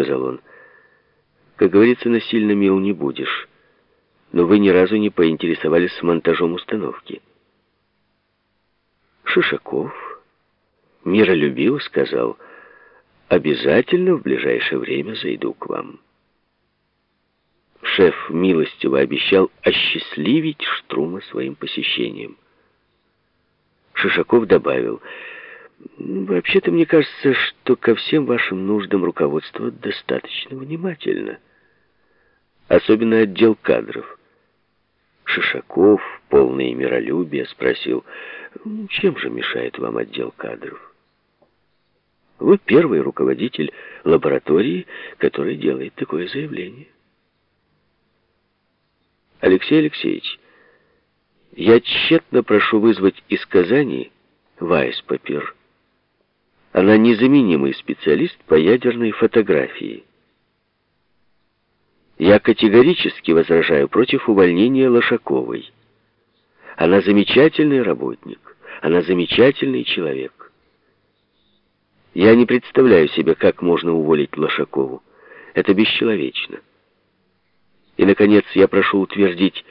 сказал он. «Как говорится, насильно мил не будешь. Но вы ни разу не поинтересовались монтажом установки». Шишаков миролюбиво сказал, «Обязательно в ближайшее время зайду к вам». Шеф милостиво обещал осчастливить Штрума своим посещением. Шишаков добавил, «Вообще-то мне кажется, что ко всем вашим нуждам руководство достаточно внимательно. Особенно отдел кадров». Шишаков, полный миролюбия, спросил, «Чем же мешает вам отдел кадров?» Вы первый руководитель лаборатории, который делает такое заявление. Алексей Алексеевич, я тщетно прошу вызвать из Казани Вайспапир. Она незаменимый специалист по ядерной фотографии. Я категорически возражаю против увольнения Лошаковой. Она замечательный работник, она замечательный человек. Я не представляю себе, как можно уволить Лошакову. Это бесчеловечно. И, наконец, я прошу утвердить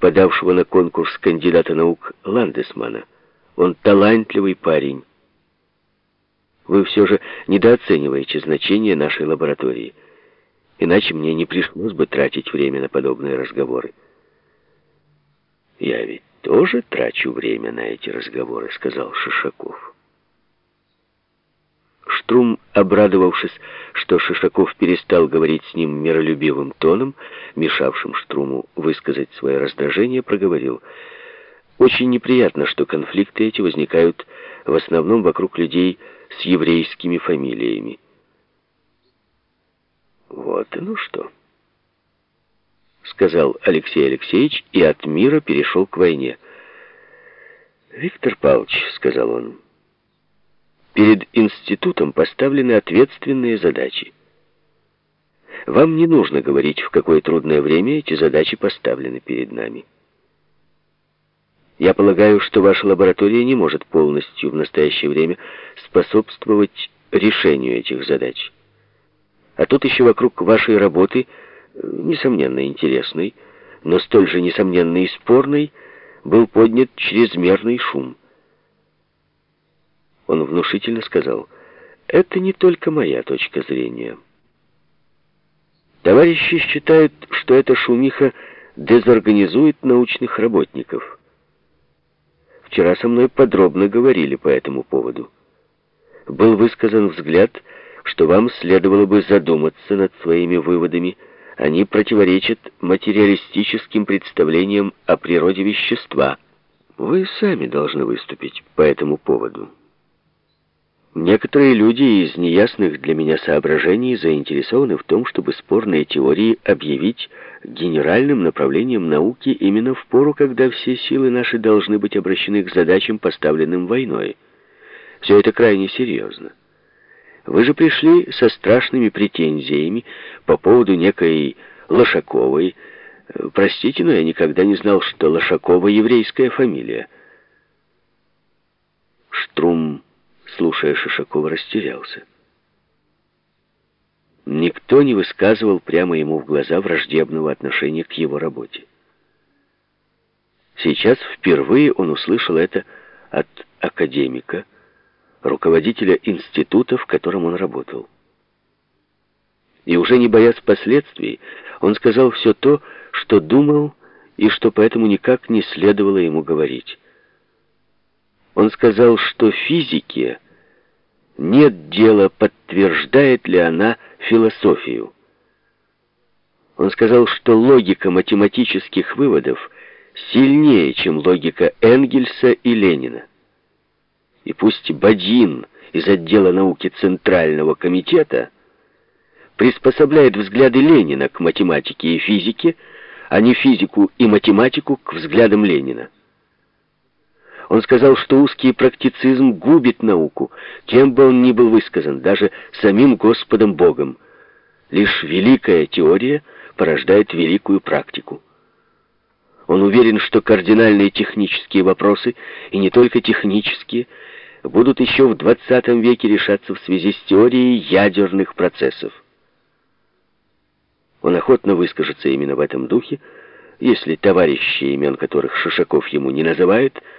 подавшего на конкурс кандидата наук Ландесмана. Он талантливый парень. Вы все же недооцениваете значение нашей лаборатории. Иначе мне не пришлось бы тратить время на подобные разговоры. «Я ведь тоже трачу время на эти разговоры», — сказал Шишаков. Штрум, обрадовавшись, что Шишаков перестал говорить с ним миролюбивым тоном, мешавшим Штруму высказать свое раздражение, проговорил. «Очень неприятно, что конфликты эти возникают в основном вокруг людей с еврейскими фамилиями». «Вот ну что», — сказал Алексей Алексеевич, и от мира перешел к войне. «Виктор Павлович», — сказал он, — Перед институтом поставлены ответственные задачи. Вам не нужно говорить, в какое трудное время эти задачи поставлены перед нами. Я полагаю, что ваша лаборатория не может полностью в настоящее время способствовать решению этих задач. А тут еще вокруг вашей работы, несомненно интересной, но столь же несомненно и спорной, был поднят чрезмерный шум. Он внушительно сказал, «Это не только моя точка зрения. Товарищи считают, что эта шумиха дезорганизует научных работников. Вчера со мной подробно говорили по этому поводу. Был высказан взгляд, что вам следовало бы задуматься над своими выводами, они противоречат материалистическим представлениям о природе вещества. Вы сами должны выступить по этому поводу». Некоторые люди из неясных для меня соображений заинтересованы в том, чтобы спорные теории объявить генеральным направлением науки именно в пору, когда все силы наши должны быть обращены к задачам, поставленным войной. Все это крайне серьезно. Вы же пришли со страшными претензиями по поводу некой Лошаковой. Простите, но я никогда не знал, что Лошакова еврейская фамилия. Штрум слушая Шишакова, растерялся. Никто не высказывал прямо ему в глаза враждебного отношения к его работе. Сейчас впервые он услышал это от академика, руководителя института, в котором он работал. И уже не боясь последствий, он сказал все то, что думал и что поэтому никак не следовало ему говорить. Он сказал, что физике нет дела, подтверждает ли она философию. Он сказал, что логика математических выводов сильнее, чем логика Энгельса и Ленина. И пусть Бадин из отдела науки Центрального комитета приспособляет взгляды Ленина к математике и физике, а не физику и математику к взглядам Ленина. Он сказал, что узкий практицизм губит науку, кем бы он ни был высказан, даже самим Господом Богом. Лишь великая теория порождает великую практику. Он уверен, что кардинальные технические вопросы, и не только технические, будут еще в 20 веке решаться в связи с теорией ядерных процессов. Он охотно выскажется именно в этом духе, если товарищи, имен которых Шишаков ему не называет,